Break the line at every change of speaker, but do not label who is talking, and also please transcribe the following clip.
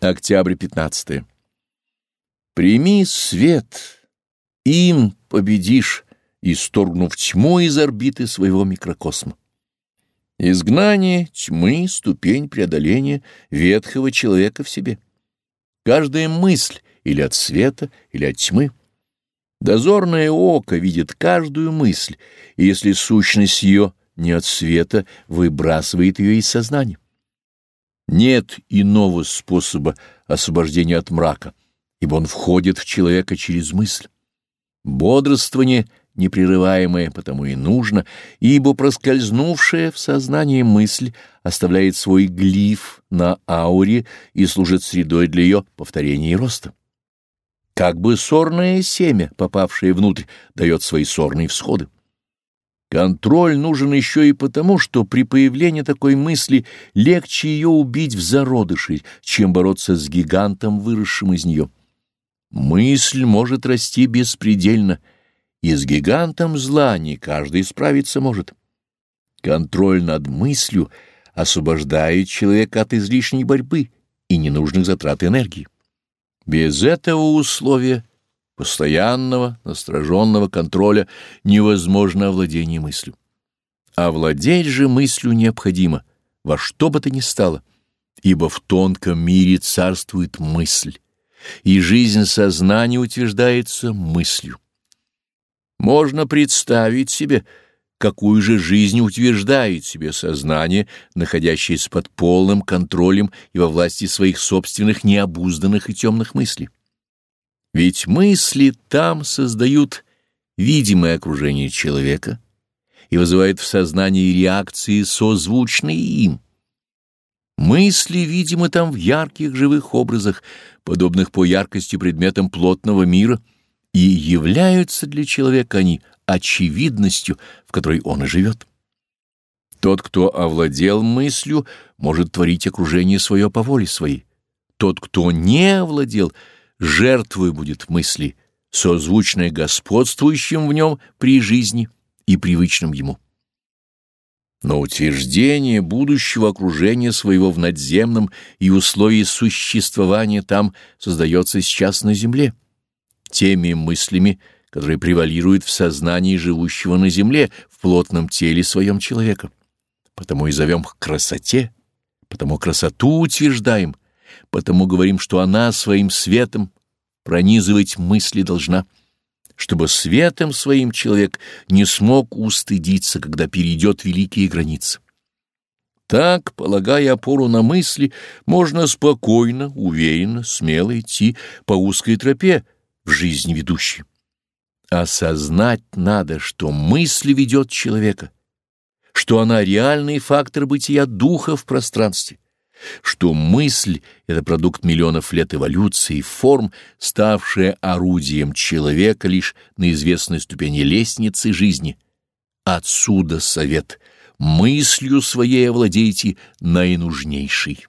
Октябрь 15. Прими свет, им победишь, исторгнув тьму из орбиты своего микрокосма. Изгнание тьмы — ступень преодоления ветхого человека в себе. Каждая мысль или от света, или от тьмы. Дозорное око видит каждую мысль, и если сущность ее не от света, выбрасывает ее из сознания. Нет иного способа освобождения от мрака, ибо он входит в человека через мысль. Бодрствование непрерываемое потому и нужно, ибо проскользнувшая в сознание мысль оставляет свой глиф на ауре и служит средой для ее повторения и роста. Как бы сорное семя, попавшее внутрь, дает свои сорные всходы. Контроль нужен еще и потому, что при появлении такой мысли легче ее убить в зародыше, чем бороться с гигантом, выросшим из нее. Мысль может расти беспредельно, и с гигантом зла не каждый справиться может. Контроль над мыслью освобождает человека от излишней борьбы и ненужных затрат энергии. Без этого условия постоянного, настороженного контроля невозможно овладение мыслью. Овладеть же мыслью необходимо, во что бы то ни стало, ибо в тонком мире царствует мысль, и жизнь сознания утверждается мыслью. Можно представить себе, какую же жизнь утверждает себе сознание, находящееся под полным контролем и во власти своих собственных необузданных и темных мыслей. Ведь мысли там создают видимое окружение человека и вызывают в сознании реакции, созвучные им. Мысли видимы там в ярких живых образах, подобных по яркости предметам плотного мира, и являются для человека они очевидностью, в которой он и живет. Тот, кто овладел мыслью, может творить окружение свое по воле своей. Тот, кто не овладел — жертвой будет мысли, созвучной господствующим в нем при жизни и привычным ему. Но утверждение будущего окружения своего в надземном и условии существования там создается сейчас на земле, теми мыслями, которые превалируют в сознании живущего на земле в плотном теле своем человека. Потому и зовем к красоте, потому красоту утверждаем, потому говорим, что она своим светом пронизывать мысли должна, чтобы светом своим человек не смог устыдиться, когда перейдет великие границы. Так, полагая опору на мысли, можно спокойно, уверенно, смело идти по узкой тропе в жизнь ведущей. Осознать надо, что мысль ведет человека, что она реальный фактор бытия духа в пространстве что мысль — это продукт миллионов лет эволюции форм, ставшая орудием человека лишь на известной ступени лестницы жизни. Отсюда совет — мыслью своей овладейте наинужнейшей.